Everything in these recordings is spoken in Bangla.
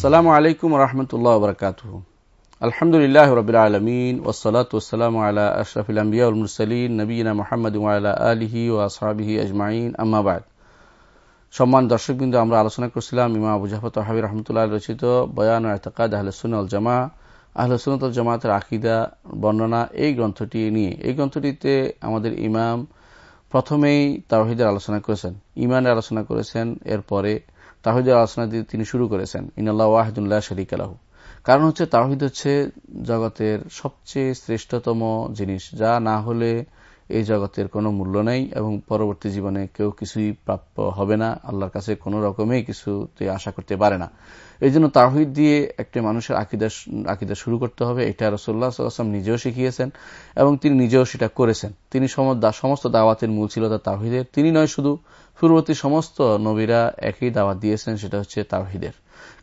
আসসালামু আলাইকুম রহমতুল্লাহ বরকাত আলহামদুলিল্লাহ রবিল আলমিন ওসলাত ওসালাম আলা আশরাফিল আম্বিয়া মুরসালিন নবীনা মোহাম্মদ আলা আলিহি ও আসহাবিহি আজমাইন। আম্মাবাদ সম্মান দর্শকবৃন্দ, আমরা আলোচনা করছিলাম ইমা আবু জাফর তহাবি রহমতুল্লাহ রচিত বয়ান এতকাদ আহলসুন আল জামা আহলসুনত জামাতের আকিদা, বর্ণনা এই গ্রন্থটি নিয়ে। এই গ্রন্থটিতে আমাদের ইমাম প্রথমেই তাওহিদের আলোচনা করেছেন ইমানের আলোচনা করেছেন, এরপরে তাহিদের আলোচনা দিয়ে তিনি শুরু করেছেন, ইনাল্লাহ ওয়াহিদুল্লাহ শরিক আলাহু কারণ হচ্ছে তাহিদ হচ্ছে জগতের সবচেয়ে শ্রেষ্ঠতম জিনিস, যা না হলে এই জগতের কোনো মূল্য নেই এবং পরবর্তী জীবনে কেউ কিছুই প্রাপ্য হবে না, আল্লাহর কাছে কোনো রকমেই কিছুতে আশা করতে পারে না। এই জন্য তাহিদ দিয়ে একটি মানুষের আকিদা আকিদা শুরু করতে হবে, এটা রসোল্লা সাল্লাম নিজেও শিখিয়েছেন এবং তিনি নিজেও সেটা করেছেন। তিনি সমস্ত দাওয়াতের মূল ছিল তাহিদের, তিনি নয় শুধু পূর্ববর্তী সমস্ত নবীরা একই দাওয়াত দিয়েছেন, সেটা হচ্ছে তাওহিদের।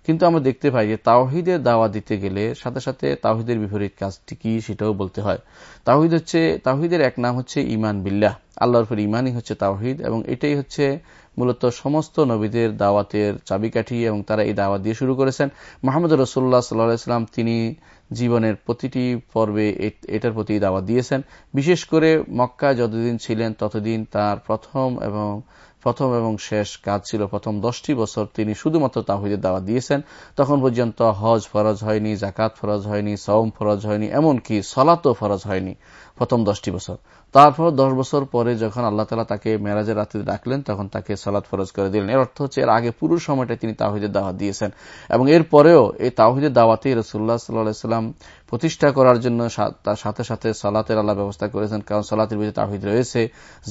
কিন্তু আমরা দেখতে পাই যে তাওহিদের দাওয়া দিতে গেলে সাথে সাথে তাওহিদের বিপরীত কাজটি কি সেটাও বলতে হয়। তাওহিদ হচ্ছে, তাওহিদের এক নাম হচ্ছে ইমান বিল্লাহ। আল্লাহর উপর ইমানই হচ্ছে তাওহিদ এবং এটাই হচ্ছে মূলত সমস্ত নবীদের দাওয়াতের চাবিকাঠি এবং তারা এই দাওয়াত দিয়ে শুরু করেছেন। মোহাম্মদ রসুল্লাহ সাল্লাহাম তিনি জীবনের প্রতিটি পর্বে এটার প্রতি দাওয়াত দিয়েছেন। বিশেষ করে মক্কা যতদিন ছিলেন ততদিন তার প্রথম এবং প্রথম এবং শেষ কাজ ছিল প্রথম দশটি বছর তিনি শুধুমাত্র তাহিদের দাওয়া দিয়েছেন। তখন পর্যন্ত হজ ফরজ হয়নি জাকাত ফরজ হয়নি সৌম ফরজ হয়নি, এমনকি সলাতও ফরজ হয়নি। প্রথম দশটি বছর। তারপর দশ বছর পরে যখন আল্লাহ তালা তাকে মেরাজের রাত্রে ডাকলেন, তখন তাকে সলাৎ ফরজ করে দিলেন। এর অর্থ হচ্ছে, এর আগে পুরো সময়টা তিনি তাহিদের দাওয়াত দিয়েছেন। এবং এর পরেও এই তাহিদের দাওয়াতেই রসুল্লাহ সাল্লাহাম প্রতিষ্ঠা করার জন্য তার সাথে সাথে সালাতের আল্লাহ ব্যবস্থা করেছেন। কারণ সালাতের ভিতরে তাহিদ রয়েছে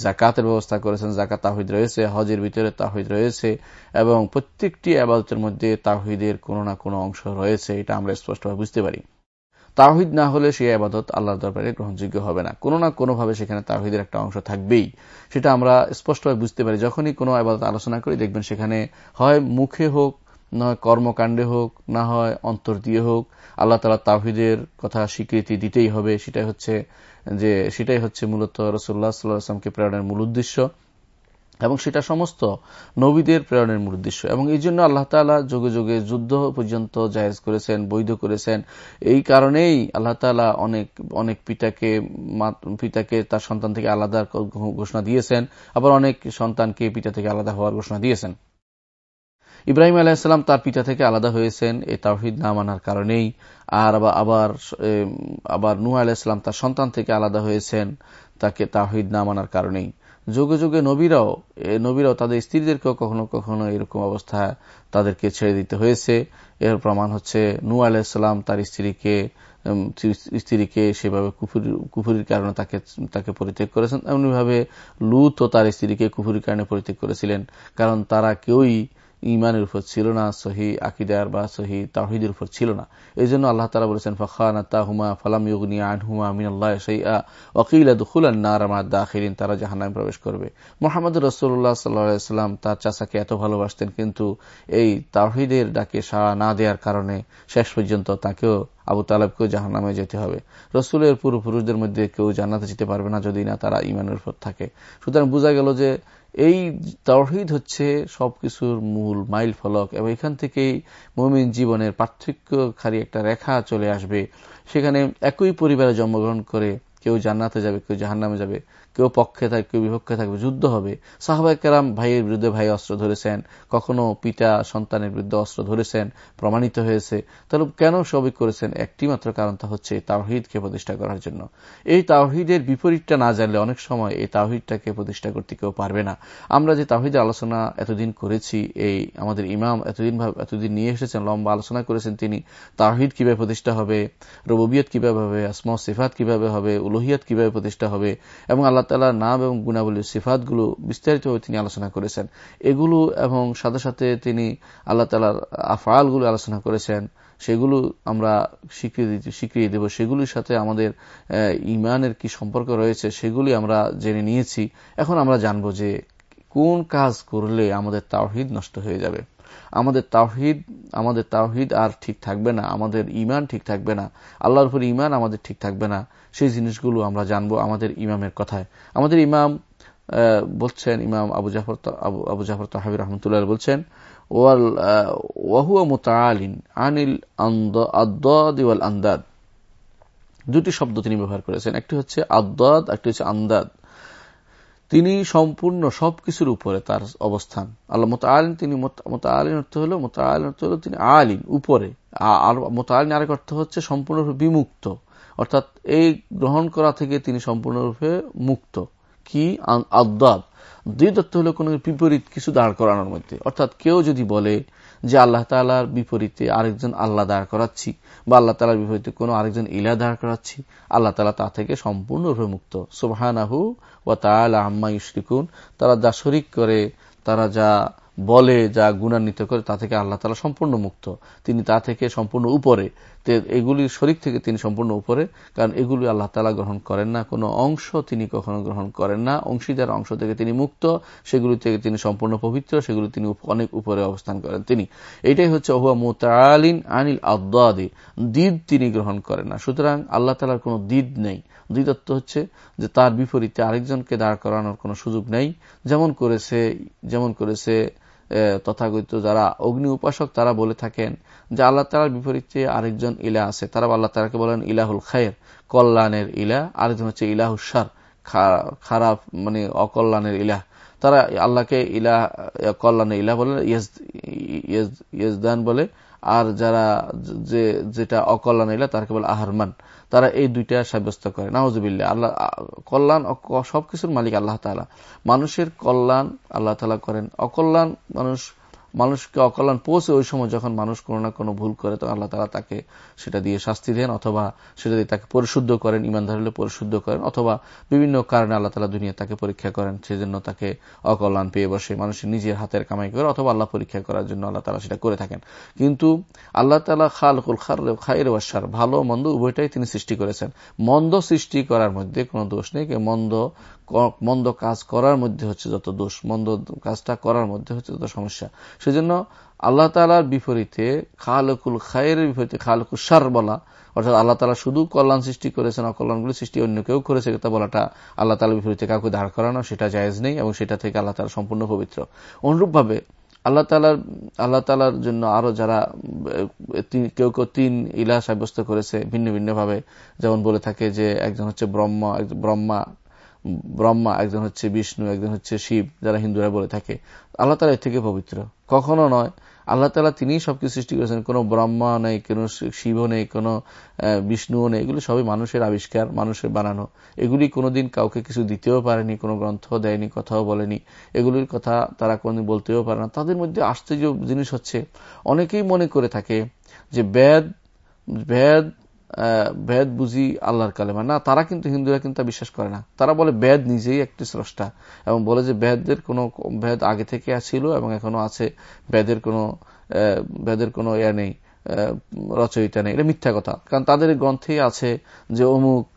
জাকাতের ব্যবস্থা করেছেন জাকাত তাহিদ রয়েছে, হজের ভিতরে তাহিদ রয়েছে, এবং প্রত্যেকটি আবাদতের মধ্যে তাহিদের কোনো না কোনো অংশ রয়েছে, এটা আমরা স্পষ্টভাবে বুঝতে পারি। তাহিদ না হলে সেই আবাদত আল্লাহর দরবারে গ্রহণযোগ্য হবে না। কোনো না কোনোভাবে সেখানে তাহিদের একটা অংশ থাকবেই। সেটা আমরা স্পষ্টভাবে বুঝতে পারি। যখনই কোনো আবাদত আলোচনা করি, দেখবেন সেখানে হয় মুখে হোক নয় কর্মকাণ্ডে হোক, না হয় অন্তর দিয়ে হোক, আল্লাহ তালা তাহিদের কথা স্বীকৃতি দিতেই হবে। সেটাই হচ্ছে যে, সেটাই হচ্ছে মূলত রসুল্লাহ সাল্লাহ আসলামকে প্রেরণের মূল উদ্দেশ্য। এবং সেটা সমস্ত নবীদের প্রেরণের মূল উদ্দেশ্য। এবং এই জন্য আল্লাহ তালা যুগে যুগে যুদ্ধ পর্যন্ত জায়েজ করেছেন, বৈধ করেছেন। এই কারণেই আল্লাহ তালা অনেক অনেক পিতাকে পিতাকে তার সন্তান থেকে আলাদা ঘোষণা দিয়েছেন। আবার অনেক সন্তানকে পিতা থেকে আলাদা হওয়ার ঘোষণা দিয়েছেন। ইব্রাহিম আলাহিসাল্লাম তার পিতা থেকে আলাদা হয়েছেন এই তাহিদ না মানার কারণেই। আর আবার আবার নুয়া আলাহিসাল্লাম তার সন্তান থেকে আলাদা হয়েছেন, তাকে তাহিদ না মানার কারণেই। যুগে যুগে নবীরাও নবীরাও তাদের স্ত্রীদেরকেও কখনো কখনো এরকম অবস্থা তাদেরকে ছেড়ে দিতে হয়েছে। এর প্রমাণ হচ্ছে নু আলাইসাল্লাম তার স্ত্রীকে স্ত্রীকে সেভাবে কুফুরির কারণে তাকে তাকে পরিত্যাগ করেছেন। এমনিভাবে লুত ও তার স্ত্রীকে কুফুরির কারণে পরিত্যাগ করেছিলেন। কারণ তারা কেউই ইমানের উপর ছিল না, সহি আকিদার বা সহি তাহিদের উপর ছিল না। এই জন্য আল্লাহ তালা বলেছেন, ফখানা তাহুমা ফালাম ইউগনি আনহুমা মিনাল্লাহ সাইয়া ওকিল দুখুলান নারামা দাখিলিন তারা জাহান্নামে প্রবেশ করবে। মোহাম্মদ রসুল্লাহ সাল্লাম তার চাচাকে এত ভালোবাসতেন, কিন্তু এই তাহিদের ডাকে সাড়া না দেওয়ার কারণে শেষ পর্যন্ত তাকেও, আবু তালেবকেও জাহান নামে যেতে হবে। রসুলের পূর্বপুরুষদের মধ্যে কেউ জানাতে যেতে পারবে না যদি না তারা ইমানের উপর থাকে। সুতরাং বোঝা গেল যে এই তহিদ হচ্ছে সবকিছুর মূল মাইল ফলক এবং এখান থেকেই মমিন জীবনের পার্থক্যকারী একটা রেখা চলে আসবে। সেখানে একই পরিবারে জন্মগ্রহণ করে কেউ জান্নাতে যাবে, কেউ জাহান্নামে যাবে, কেউ পক্ষে থাকবে কেউ বিপক্ষে থাকবে, যুদ্ধ হবে। সাহবাই কেরাম ভাইয়ের বিরুদ্ধে ভাই অস্ত্র ধরেছেন, কখনো পিতা সন্তানের বিরুদ্ধে অস্ত্র ধরেছেন, প্রমাণিত হয়েছে। তাহলে কেন সবই করেছেন? একটি মাত্র কারণ তা হচ্ছে তাওহিদকে প্রতিষ্ঠা করার জন্য। এই তাওহিদের বিপরীতটা না জানলে অনেক সময় এই তাওহিদটাকে প্রতিষ্ঠা করতে কেউ পারবে না। আমরা যে তাওহিদের আলোচনা এতদিন করেছি, এই আমাদের ইমাম এতদিন এতদিন নিয়ে এসেছেন, লম্বা আলোচনা করেছেন তিনি, তাওহিদ কীভাবে প্রতিষ্ঠা হবে, রববিয়ত কীভাবে হবে, আসমা সিফাত কীভাবে হবে উলোহিয়াত কীভাবে প্রতিষ্ঠা হবে এবং আল্লাহ তালার নাম এবং গুণাবলী সিফাতগুলো বিস্তারিতভাবে তিনি আলোচনা করেছেন। এগুলো এবং সাথে সাথে তিনি আল্লাহ তালার আফআলগুলো আলোচনা করেছেন। সেগুলো আমরা স্বীকৃতি স্বীকৃতি দেব। সেগুলির সাথে আমাদের ইমানের কি সম্পর্ক রয়েছে সেগুলি আমরা জেনে নিয়েছি। এখন আমরা জানব যে কোন কাজ করলে আমাদের তাওহিদ নষ্ট হয়ে যাবে। আমাদের তাওহিদ আমাদের তাওহিদ আর ঠিক থাকবে না, আমাদের ইমান ঠিক থাকবে না, আল্লাহর উপর ইমান আমাদের ঠিক থাকবে না, সেই জিনিসগুলো আমরা জানব আমাদের ইমামের কথায়। আমাদের ইমাম বলছেন, ইমাম আবু জাফর আবু জাফর তাহাবি রহমতুল্লাহ বলছেন, ওয়াল ওয়াহুয়া মোতালিন আনিল আন্দাদ। দুটি শব্দ তিনি ব্যবহার করেছেন, একটি হচ্ছে আদাদ একটি হচ্ছে আন্দাদ। তিনি সম্পূর্ণ সবকিছুর উপরে তার অবস্থান। আল্লাহ মোতালিন তিনি মোতালিন অর্থ হল মোতালিন অর্থ হল তিনি আলিন উপরে। আর মোতালিন আরেক অর্থ হচ্ছে সম্পূর্ণরূপে বিমুক্ত। অর্থাৎ এই গ্রহণ করা থেকে তিনি সম্পূর্ণরূপে মুক্ত। কি? আদাদ দুই দত্ত হলো কোন বিপরীত কিছু দাঁড় করানোর মধ্যে। অর্থাৎ কেউ যদি বলে যে আল্লাহ তালার বিপরীতে আরেকজন আল্লাহ দাঁড় করাচ্ছি বা আল্লাহ তালার বিপরীতে কোনো আরেকজন ইলা দাঁড় করাচ্ছি, আল্লাহ তালা তা থেকে সম্পূর্ণরূপে মুক্ত। সুবাহানাহু ও তালা আম্মা ইশরিকুন তারা যা শরিক করে, তারা যা বলে যা গুণান্বিত করে তা থেকে আল্লাহ তালা সম্পূর্ণ মুক্ত। তিনি তা থেকে সম্পূর্ণ উপরে। এগুলির শরিক থেকে তিনি সম্পূর্ণ উপরে। কারণ এগুলি আল্লাহ তালা গ্রহণ করেন না। কোনো অংশ তিনি কখনো গ্রহণ করেন না। অংশীদার অংশ থেকে তিনি মুক্ত। সেগুলি থেকে তিনি সম্পূর্ণ পবিত্র। সেগুলি তিনি অনেক উপরে অবস্থান করেন তিনি। এটাই হচ্ছে ওহুয়া মোতালিন আনিল আদি দিদ তিনি গ্রহণ করেন না। সুতরাং আল্লাহ তালার কোনো দিদ নেই। দ্বিতত্ব হচ্ছে যে তার বিপরীতে আরেকজনকে দাঁড় করানোর কোনো সুযোগ নেই। যেমন করেছে যেমন করেছে তথাগত যারা অগ্নি উপাসক, তারা বলে থাকেন যে আল্লাহ তালার বিপরীতে আরেকজন ইলা আছে। তারা আল্লাহ তালাকে বলেন ইলাহুল খায়ের কল্যাণের ইলা আরেকজন হচ্ছে ইলাহুসার খারাপ মানে অকল্যাণের ইলা তারা আল্লাহকে ইলা কল্যাণের ইলা বলে ইয়েজদান বলে। আর যারা যে যেটা অকল্যাণ এলা, তার কেবল আহারমান। তারা এই দুইটা সাব্যস্ত করে। নাওজবিল্লা আল্লাহ, কল্যাণ সবকিছুর মালিক আল্লাহ তালা মানুষের কল্যাণ আল্লাহ তালা করেন। অকল্যাণ মানুষ মানুষকে অকল্যাণ পৌঁছে ওই সময় যখন মানুষ কোনো না কোনো ভুল করে, তখন আল্লাহ তালা তাকে সেটা দিয়ে শাস্তি দেন, অথবা সেটা দিয়ে তাকে পরিশুদ্ধ করেন ইমানদার হলে পরিশুদ্ধ করেন, অথবা বিভিন্ন কারণে আল্লাহ তালা দুনিয়া তাকে পরীক্ষা করেন, সেজন্য তাকে অকল্যাণ পেয়ে বসে মানুষের নিজের হাতের কামাই করে, অথবা আল্লাহ পরীক্ষা করার জন্য আল্লাহ তালা সেটা করে থাকেন। কিন্তু আল্লাহ তালা খালকুল খার খায়ের ওয়াসার ভালো মন্দ উভয়টাই তিনি সৃষ্টি করেছেন। মন্দ সৃষ্টি করার মধ্যে কোনো দোষ নেই মন্দ মন্দ কাজ করার মধ্যে হচ্ছে যত দোষ, মন্দ কাজটা করার মধ্যে হচ্ছে যত সমস্যা। সেজন্য আল্লাহ তালার বিপরীতে খালকুল খায়ের বিপরীতে খালকুল সার বলা, অর্থাৎ আল্লাহ তালা শুধু কল্যাণ সৃষ্টি করেছেন, অকল্যাণগুলি সৃষ্টি অন্য কেউ করেছে, তা বলাটা আল্লাহ তালার বিপরীতে কাউকে দাঁড় করানো, সেটা জায়েজ নেই এবং সেটা থেকে আল্লাহ তালা সম্পূর্ণ পবিত্র। অনুরূপভাবে আল্লাহ তালার আল্লাহ তালার জন্য আরও যারা কেউ কেউ তিন ইলা সাব্যস্ত করেছে ভিন্ন ভিন্নভাবে। যেমন বলে থাকে যে একজন হচ্ছে ব্রহ্মা ব্রহ্মা ব্রহ্মা, একজন হচ্ছে বিষ্ণু, একজন হচ্ছে শিব, যারা হিন্দুরা বলে থাকে। আল্লাহ তালা এর থেকে পবিত্র। কখনো নয়, আল্লাহ তালা তিনি সবকিছু সৃষ্টি করেছেন। কোনো ব্রহ্মা নেই, কোনো শিব নেই, কোনো বিষ্ণুও নেই। এগুলি সবই মানুষের আবিষ্কার, মানুষের বানানো। এগুলি কোনোদিন কাউকে কিছু দিতেও পারেনি, কোনো গ্রন্থ দেয়নি, কথাও বলেনি। এগুলির কথা তারা কোনোদিন বলতেও পারে না। তাদের মধ্যে আশ্চর্য জিনিস হচ্ছে, অনেকেই মনে করে থাকে যে বেদ বেদ বেদ বুঝি আল্লাহর কালেমা। না, তারা কিন্তু হিন্দুরা কিন্তু বিশ্বাস করে না। তারা বলে বেদ নিজেই একটি স্রষ্টা এবং বলে যে বেদের কোনো বেদ আগে থেকে ছিল এবং এখনও আছে। বেদের কোনো বেদের কোনো ইয়া নেই রচয়িতা নেই। এটা মিথ্যা কথা। কারণ তাদের গ্রন্থেই আছে যে অমুক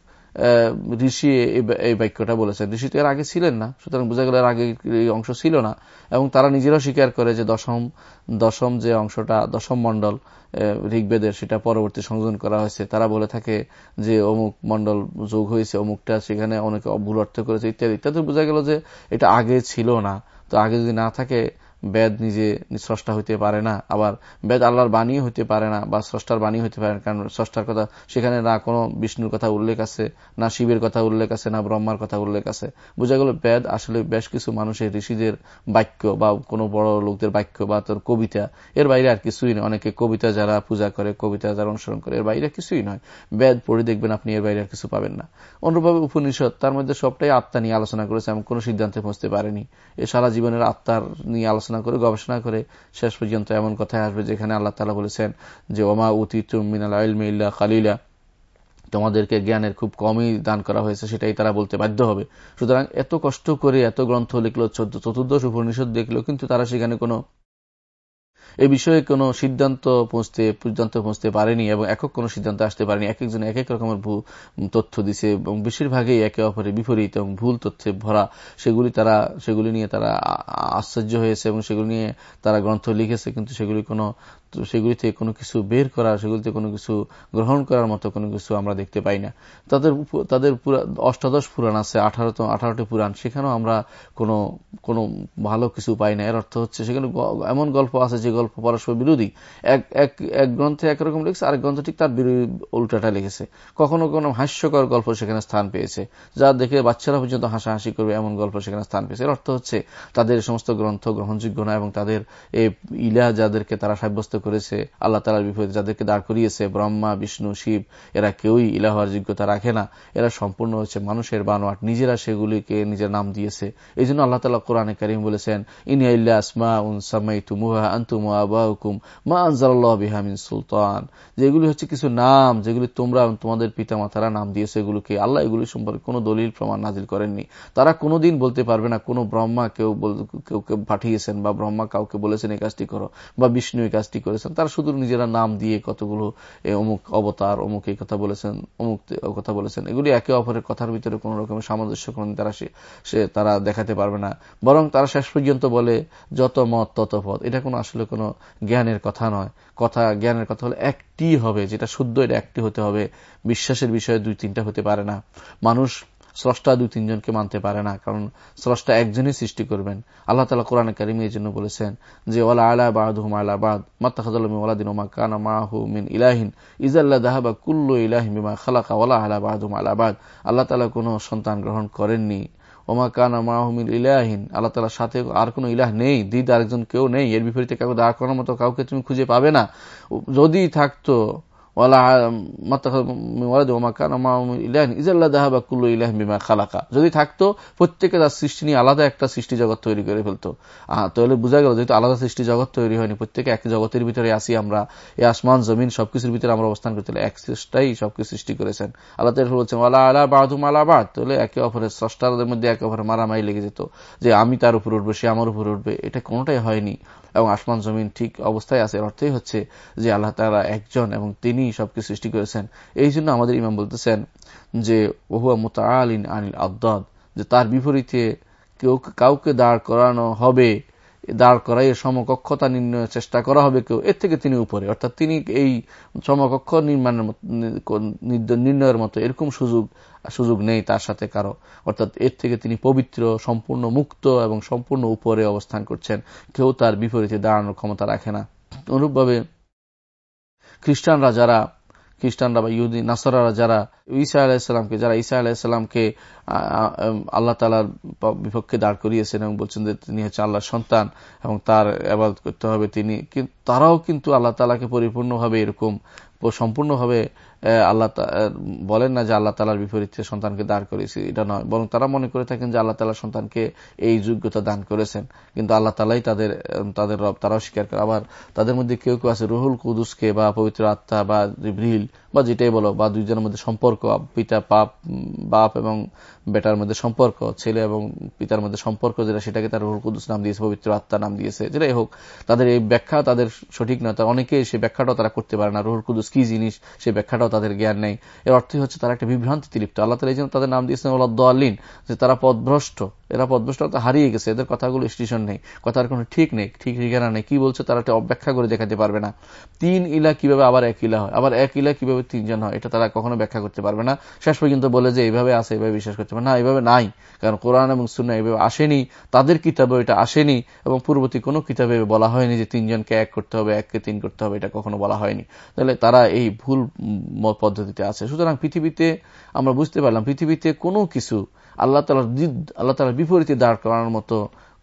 ঋষি এই বাক্যটা বলেছেন। ঋষি তো এর আগে ছিলেন না, সুতরাং বোঝা গেল এর আগে অংশ ছিল না। এবং তারা নিজেরাও স্বীকার করে যে দশম দশম যে অংশটা, দশম মন্ডল ঋগ্বেদের সেটা পরবর্তী সংযোজন করা হয়েছে। তারা বলে থাকে যে অমুক মন্ডল যোগ হয়েছে, অমুকটা সেখানে অনেকে ভুল অর্থ করেছে, ইত্যাদি। ইত্যাদি বোঝা গেল যে এটা আগে ছিল না। তো আগে যদি না থাকে বেদ নিজে স্রষ্টা হইতে পারে না, আবার বেদ আল্লাহর বাণী হইতে পারে না বা স্রষ্টার বাণী হইতে পারে না, কারণ স্রষ্টার কথা সেখানে না কোনো বিষ্ণুর কথা উল্লেখ আছে, না শিবের কথা উল্লেখ আছে, না ব্রহ্মার কথা উল্লেখ আছে। বোঝা গেল বেদ আসলে বেশ কিছু মানুষের ঋষিদের বাক্য বা কোনো বড় লোকদের বাক্য বা তোর কবিতা। এর বাইরে আর কিছুই নয়। অনেকে কবিতা যারা পূজা করে, কবিতা যারা অনুসরণ করে, এর বাইরে কিছুই নয়। বেদ পড়ে দেখবেন আপনি, এর বাইরে আর কিছু পাবেন না। অনুরূপভাবে উপনিষদ, তার মধ্যে সবটাই আত্মা নিয়ে আলোচনা করেছে, এমন কোনো সিদ্ধান্তে পৌঁছতে পারেনি। এ সারা জীবনের আত্মার নিয়ে আলোচনা আলোচনা করে, গবেষণা করে শেষ পর্যন্ত এমন কথায় আসবে যেখানে আল্লাহ তালা বলেছেন যে, ওমা উতি মিনাল খালিলা তোমাদেরকে জ্ঞানের খুব কমই দান করা হয়েছে, সেটাই তারা বলতে বাধ্য হবে। সুতরাং এত কষ্ট করে এত গ্রন্থ লিখলো চতুর্দশ উপনিষদ দেখল, কিন্তু তারা সেখানে কোনো এ বিষয়ে কোনো সিদ্ধান্ত পৌঁছতে সিদ্ধান্ত পৌঁছতে পারেনি এবং একক কোনো সিদ্ধান্ত আসতে পারেনি। এক একজন এক এক রকমের তথ্য দিছে এবং বেশিরভাগই একে অপরের বিপরীত এবং ভুল তথ্যে ভরা। সেগুলি তারা, সেগুলি নিয়ে তারা আশ্চর্য হয়েছে এবং সেগুলি নিয়ে তারা গ্রন্থ লিখেছে, কিন্তু সেগুলি কোনো সেগুলি থেকে কোনো কিছু বের করার সেগুলিতে কোনো কিছু গ্রহণ করার মতো কোনো কিছু আমরা দেখতে পাই না। তাদের তাদের অষ্টাদশ পুরাণ আছে, আঠারো আঠারোটি পুরাণ, সেখানেও আমরা কোনো কোনো ভালো কিছু পাই না। এর অর্থ হচ্ছে সেখানে এমন গল্প আছে যে গল্প পরস্পর বিরোধী। এক এক এক গ্রন্থে একরকম লিখছে, আরেক গ্রন্থ ঠিক তার উল্টাটা লিখেছে। কখনো কোনো হাস্যকর গল্প সেখানে স্থান পেয়েছে। যা দেখে বাচ্চারা পর্যন্ত হাসাহাসি করবে, এমন গল্প সেখানে স্থান পেয়েছে। এর অর্থ হচ্ছে তাদের সমস্ত গ্রন্থ গ্রহণযোগ্য না এবং তাদের এই ইলা যাদেরকে তারা সাব্যস্ত করেছে। আল্লাহ তালার বিপরীতে যাদেরকে দাঁড় করিয়েছে, ব্রহ্মা, বিষ্ণু, শিব, এরা কেউই ইলা হওয়ার যোগ্যতা রাখে না। এরা সম্পূর্ণ হচ্ছে মানুষের বানোয়াট। নিজেরা সেগুলিকে নিজের নাম দিয়েছে। এই জন্য আল্লাহ তালা কোরআনে করিম বলেছেন ইনিয়া আসমা উন সামাই তুমুহা আন্তুম আবাহুকুম মা আনজাল্লাহ বিহামিন সুলতান। যেগুলি হচ্ছে কিছু নাম, যেগুলি তোমরা তোমাদের পিতা মাতারা নাম দিয়েছে এগুলোকে। আল্লাহ এগুলি সম্পর্কে কোনো দলিল, প্রমাণ নাজিল করেননি। তারা কোনোদিন বলতে পারবে না, কোনো ব্রহ্মা কেউ কেউ পাঠিয়েছেন বা ব্রহ্মা কাউকে বলেছেন, এই কাজটি করো বা বিষ্ণু এই কাজটি করেছেন। তারা শুধু নিজেরা নাম দিয়ে কতগুলো অমুক অবতার, অমুক এই কথা বলেছেন, অমুক কথা বলেছেন। এগুলি একে অপরের কথার ভিতরে কোন রকমের সামঞ্জস্য কোন তারা সে তারা দেখাতে পারবে না। বরং তারা শেষ পর্যন্ত বলে, যত মত, তত পথ এটা কোনো আসলে কোনো জ্ঞানের কথা নয়। কথা, জ্ঞানের কথা হলে একটি হবে, যেটা শুদ্ধ, এটা একটি হতে হবে। বিশ্বাসের বিষয়ে দুই তিনটা হতে পারে না। মানুষ স্রষ্টা দুই তিনজনকে মানতে পারে না, কারণ স্রষ্টা একজনই সৃষ্টি করবেন। আল্লাহ তালা কোরআন কারিমি এই জন্য বলেছেন যে ওলা আলা বাদ হুম আলা বাদ মাত্তাখাদিন ওমা কানা মাহু মিন ইলাহিন ইজাল্লাহ দাহাবা কুল্লু ইলাহিম বিমা খালাকা ওলা আলা বাদ হুম আলা আল্লাহ তালা কোনো সন্তান গ্রহণ করেননি। ওমা কানা মাহমিল ইলাহিন, আল্লাহ তালার সাথে আর কোন ইলাহ নেই, দিদ আরেকজন কেউ নেই। এর বিপরীতে কাউকে দাঁড় করার মতো কাউকে তুমি খুঁজে পাবে না। যদি থাকতো যদি থাকতো প্রত্যেকে তার সৃষ্টি নিয়ে আলাদা একটা সৃষ্টি জগৎ তৈরি করে ফেলতো। তাহলে বোঝা গেল যেহেতু আলাদা সৃষ্টি জগৎ তৈরি হয়নি, প্রত্যেকে এক জগতের ভিতরে আসি আমরা। এই আসমান, জমিন সবকিছুর ভিতরে আমরা অবস্থান করতে এক সৃষ্টাই সবকিছু সৃষ্টি করেছেন। আল্লাহ বলছেন আল্লাহ আলা বাদুম আলাবাদ তাহলে একে অপরের স্রষ্টারদের মধ্যে একে অপরের মারামারি লেগে যেত। যে আমি তার উপর উঠবো, সে আমার উপর উঠবে। এটা কোনোটাই হয়নি। এবং আসমান জমিন ঠিক অবস্থায় আছে। এর অর্থই হচ্ছে যে আল্লাহ তালা একজন এবং তিনি সবকে সৃষ্টি করেছেন। এই জন্য আমাদের ইমাম বলতেছেন যে, ওহুয়া মোতা আলিন আনিল আব্দাদ যে তার বিপরীতে কেউ কাউকে দাঁড় করানো হবে। দাঁড় করাই সমকক্ষতা নির্ণয়ের চেষ্টা করা হবে কেউ। এর থেকে তিনি উপরে। অর্থাৎ তিনি এই সমকক্ষ নির্মাণের নির্ণয়ের মতো এরকম সুযোগ সুযোগ নেই তার সাথে কারও। অর্থাৎ এর থেকে তিনি পবিত্র, সম্পূর্ণ মুক্ত এবং সম্পূর্ণ উপরে অবস্থান করছেন। কেউ তার বিপরীতে দাঁড়ানোর ক্ষমতা রাখে না। অনুরূপভাবে খ্রিস্টানরা যারা খ্রিস্টানরা বা ইহুদি, নাসরারা যারা ঈসা আলাহিসাল্লামকে যারা ঈসা আলাহিসাল্লামকে আল্লাহ তালার বিপক্ষে দাঁড় করিয়েছেন এবং বলছেন যে তিনি হচ্ছে আল্লাহর সন্তান এবং তার আবাদ করতে হবে তিনি তারাও কিন্তু আল্লাহ তালাকে পরিপূর্ণভাবে এরকম সম্পূর্ণভাবে আল্লাহ বলেন না যে আল্লাহ তালার বিপরীতে সন্তানকে দাঁড় করেছি এটা নয়। বরং তারা মনে করে থাকেন যে আল্লাহ তালা সন্তানকে এই যোগ্যতা দান করেছেন। কিন্তু আল্লাহ তালাই তাদের তাদের রব তারাও স্বীকার করে। আবার তাদের মধ্যে কেউ কেউ আছে রুহুল কুদুসকে বা পবিত্র আত্মা বা জিব্রিল বা যেটাই বলো, বা দুইজনের মধ্যে সম্পর্ক, পিতা, পাপ, বাপ এবং বেটার মধ্যে সম্পর্ক, ছেলে এবং পিতার মধ্যে সম্পর্ক যেটা, সেটাকে তার রুহুল কুদুস নাম দিয়েছে, পবিত্র আত্মা নাম দিয়েছে, যেটাই হোক, তাদের এই ব্যাখ্যা তাদের সঠিক নয়। অনেকে সেই ব্যাখ্যাটাও তারা করতে পারে না। রুহুল কুদুস কি জিনিস সেই ব্যাখ্যাটাও তাদের জ্ঞান নেই। এর অর্থই হচ্ছে তারা একটা বিভ্রান্তিতে লিপ্ত আল্লাহ তালা এই জন্য তাদের নাম দিয়েছেন ওলা ওলাদ্দিন যে তারা পদভ্রষ্ট এরা পদভ্রষ্ট হারিয়ে গেছে, এদের কথাগুলো স্টেশন নেই। কথার কোনো ঠিক নেই, ঠিক ঠিকানা নেই। কি বলছে তারা একটা অব্যাখ্যা করে দেখাতে পারবে না। তিন ইলা কীভাবে আবার এক ইলা হয়? আবার এক ইলা কীভাবে তিনজন হয়? এটা তারা কখনো ব্যাখ্যা করতে পারবে না। শেষ পর্যন্ত বলে যে এইভাবে আসে এইভাবে বিশ্বাস করতে পারে না। এইভাবে নাই। কারণ কোরআন এবং সুন্না এইভাবে আসেনি। তাদের কিতাবে এটা আসেনি। এবং পূর্ববর্তী কোনো কিতাবে বলা হয়নি যে তিনজনকে এক করতে হবে, এককে তিন করতে হবে। এটা কখনো বলা হয়নি। তাহলে তারা এই ভুল পদ্ধতিতে আছে। সুতরাং পৃথিবীতে আমরা বুঝতে পারলাম, পৃথিবীতে কোনো কিছু আল্লাহ তালার আল্লাহ তালার বিপরীতে দাঁড় করানোর মতো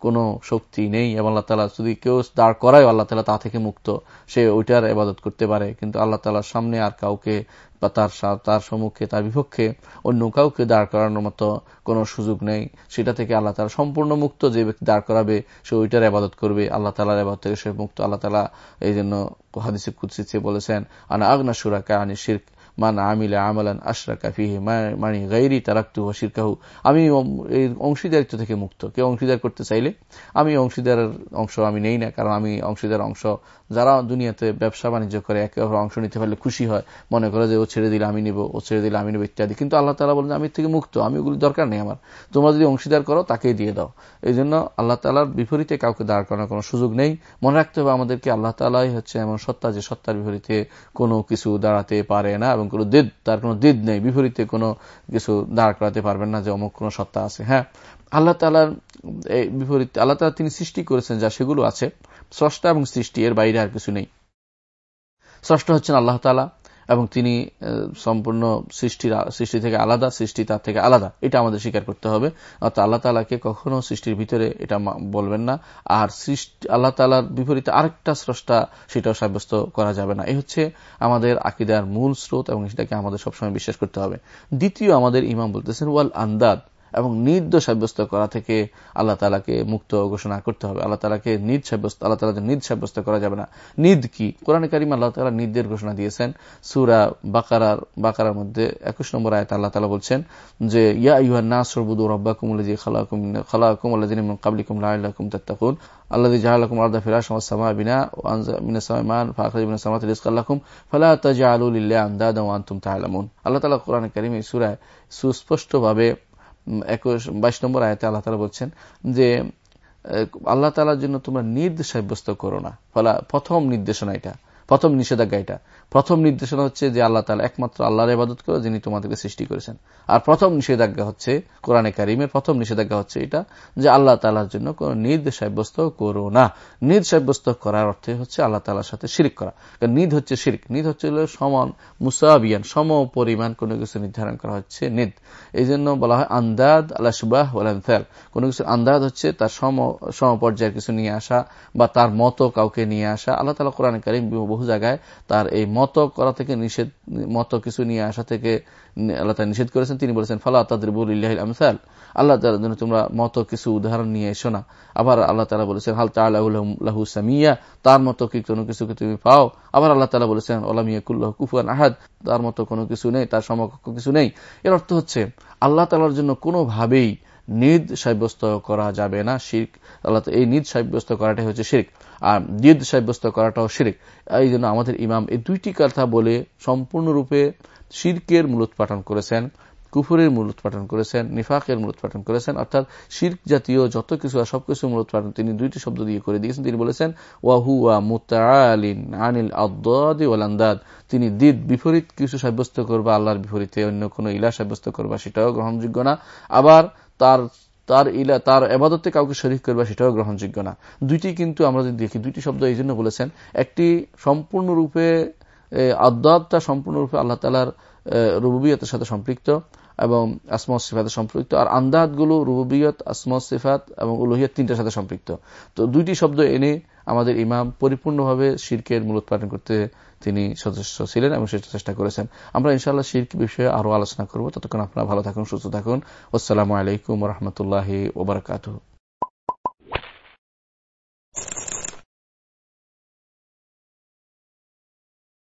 কোনো শক্তি নেই এবং আল্লাহ তালা যদি কেউ দাঁড় করায় আল্লাহ তালা তা থেকে মুক্ত, সে ওইটার আবাদত করতে পারে। কিন্তু আল্লাহ তালার সামনে আর কাউকে বা তার তার সম্মুখে, তার বিপক্ষে অন্য কাউকে দাঁড় করানোর মতো কোনো সুযোগ নেই। সেটা থেকে আল্লাহ তালা সম্পূর্ণ মুক্ত যে ব্যক্তি দাঁড় করাবে, সে ওইটার আবাদত করবে। আল্লাহ তালার আবাদ থেকে সে মুক্ত। আল্লাহ তালা এই জন্য হাদিসে কুৎসিতে বলেছেন, আনা আগনা সুরাকা আনি শির্ক। মান আমিলা আমালান আশরাকা ফিহে মানে গাইরি তারাক্তু কাহু আমি এই অংশীদারিত্ব থেকে মুক্ত। কেউ অংশীদার করতে চাইলে আমি অংশীদারের অংশ আমি নেই না, কারণ আমি অংশীদার অংশ। যারা দুনিয়াতে ব্যবসা বাণিজ্য করে, একে অপর অংশ নিতে পারলে খুশি হয়। মনে করে যে ও ছেড়ে দিলে আমি নিব, ও ছেড়ে দিলে আমি নেব ইত্যাদি। কিন্তু আল্লাহ তালা বলেন আমি থেকে মুক্ত, আমি ওগুলি দরকার নেই আমার। তোমরা যদি অংশীদার করো, তাকেই দিয়ে দাও। এই জন্য আল্লাহ তালার বিপরীতে কাউকে দাঁড় করানোর কোনো সুযোগ নেই। মনে রাখতে হবে আমাদেরকে আল্লাহ তালাই হচ্ছে এমন সত্তা যে সত্তার বিপরীতে কোনো কিছু দাঁড়াতে পারে না এবং কোনো দিদ, তার কোনো দিদ নেই। বিপরীতে কোনো কিছু দাঁড় করাতে পারবেন না যে অমুক কোনো সত্তা আছে। হ্যাঁ আল্লাহ তালার বিপরীত, আল্লাহ তালা তিনি সৃষ্টি করেছেন যা সেগুলো আছে, স্রষ্টা এবং সৃষ্টি, এর বাইরে আর কিছু নেই। স্রষ্টা হচ্ছেন আল্লাহ তালা এবং তিনি সম্পূর্ণ সৃষ্টির সৃষ্টি থেকে আলাদা, সৃষ্টি তার থেকে আলাদা। এটা আমাদের স্বীকার করতে হবে। অর্থাৎ আল্লাহ তালাকে কখনো সৃষ্টির ভিতরে এটা বলবেন না। আর সৃষ্টি, আল্লাহ তালার বিপরীতে আরেকটা স্রষ্টা, সেটাও সাব্যস্ত করা যাবে না। এই হচ্ছে আমাদের আকিদার মূল স্রোত এবং সেটাকে আমাদের সবসময় বিশ্বাস করতে হবে। দ্বিতীয় আমাদের ইমাম বলতেছেন, ওয়াল আন্দাদ। এবং নির্দোষ সাব্যস্ত করা থেকে আল্লাহ তালাকে মুক্ত ঘোষণা করতে হবে। আল্লাহ তালাকে নিদ সাব্যস্ত আল্লাহ তালা নিদ সাব্যস্ত করা যাবে না। নিদ কি? কোরআন করিম আল্লাহ তালা নিদের ঘোষণা দিয়েছেন। সুরা বাকারার বাকারার মধ্যে একুশ নম্বর আয়তা আল্লাহ তালা বলছেন যে, ইয়া ইউহা না সরবুদ রব্বাকুম আল্লাহ খালাকুম খালাকুম আল্লাহ কাবলিকুম লাইলাকুম তাত্তাকুন। আল্লাহ জাহালাকুম আর্দা ফিরাশ সামা বিনা আল্লাহ তাআলা কোরআন কারীমে সূরায় সুস্পষ্টভাবে একুশ, বাইশ নম্বর আয়তে আল্লাহ তালা বলছেন যে আল্লাহ তালার জন্য তোমরা নির্দেশ সাব্যস্ত করো না। ফলা, প্রথম নির্দেশনা এটা। প্রথম নিষেধাজ্ঞা এটা। প্রথম নির্দেশনা হচ্ছে যে আল্লাহ তালা একমাত্র আল্লাহর ইবাদত করো যিনি তোমাদেরকে সৃষ্টি করেছেন। আর প্রথম নিষেধাজ্ঞা হচ্ছে কোরআনে কারিমের প্রথম নিষেধাজ্ঞা হচ্ছে এটা যে আল্লাহ তালার জন্য কোন নির্দেশ সাব্যস্ত করো না। নিদ সাব্যস্ত করার অর্থে হচ্ছে আল্লাহ তালার সাথে শিরিক করা। নিদ হচ্ছে শিরিক। নিদ হচ্ছে সমান, মুসাবিয়ান, সম পরিমাণ কোনো কিছু নির্ধারণ করা হচ্ছে নিদ। এই জন্য বলা হয় আন্দাদ আল্লাহ সুবাহ ওয়ালান্থাল কোন কিছু আন্দাদ হচ্ছে তার সম সম পর্যায়ের কিছু নিয়ে আসা বা তার মতো কাউকে নিয়ে আসা। আল্লাহ তালা কোরআন কারিম বহু জায়গায় তার এই মত করা থেকে নিষেধ, মত কিছু নিয়ে আসা থেকে আল্লাহ নিষেধ করেছেন। তিনি বলেছেন, ফালা তাদরিবুল ইল্লাহিল আমসাল। আল্লাহ তালার জন্য তোমরা মত কিছু উদাহরণ নিয়ে এসো না। আবার আল্লাহ তালা বলেছেন, হাল তাহু সামিয়া? তার মতো কি কোনো কিছুকে তুমি পাও? আবার আল্লাহ তালা বলেছেন ওলামিয়া কুল্লাহ কুফুয়ান আহাদ? তার মতো কোনো কিছু নেই, তার সমকক্ষ কিছু নেই। এর অর্থ হচ্ছে, আল্লাহ তালার জন্য কোনোভাবেই নিদ সাব্যস্ত করা যাবে না শির্ক। আল্লাহ এই নিদ সাব্যস্ত করাটাই হচ্ছে শির্ক। আর দিদ সাব্যস্ত করাটাও শিরিক। এই জন্য আমাদের ইমাম এই দুইটি কথা বলে সম্পূর্ণরূপে শির্কের মূলোৎপাটন করেছেন, কুফুরের মূল উৎপাদন করেছেন, নিফাকের মূল উৎপাদন করেছেন, অর্থাৎ শির্ক জাতীয় যত কিছু আর সবকিছু মূল উৎপাদন তিনি দুইটি শব্দ দিয়ে করে দিয়েছেন। তিনি বলেছেন, ওয়াহুয়া মুতালিন আনিল তিনি দিদ বিপরীত কিছু সাব্যস্ত করবা, আল্লাহর বিপরীতে অন্য কোন ইলা সাব্যস্ত করবা, সেটাও গ্রহণযোগ্য না। আবার তার তার ইলা, তার এবাদতে কাউকে শরিক করবা সেটাও গ্রহণযোগ্য না। দুইটি কিন্তু আমরা যদি দেখি, দুইটি শব্দ এই জন্য বলেছেন, একটি সম্পূর্ণরূপে আদাবটা সম্পূর্ণরূপে আল্লাহ তালার রুবিয়তের সাথে সম্পৃক্ত এবং আসমত সিফাতের সম্পৃক্ত, আর আন্দাজগুলো রুবিয়ত আসমত সিফাত এবং উলহিয়ত তিনটার সাথে সম্পৃক্ত। তো দুইটি শব্দ এনে আমাদের ইমাম পরিপূর্ণভাবে শির্কের মূলোৎপাদন করতে তিনি সদস্য ছিলেন এবং সেটা চেষ্টা করেছেন। আমরা ইনশাআল্লাহ শির্ক বিষয়ে আরও আলোচনা করব। ততক্ষণ আপনারা ভালো থাকুন, সুস্থ থাকুন। আসসালামু আলাইকুম রহমতুল্লাহ ওবরাকাতু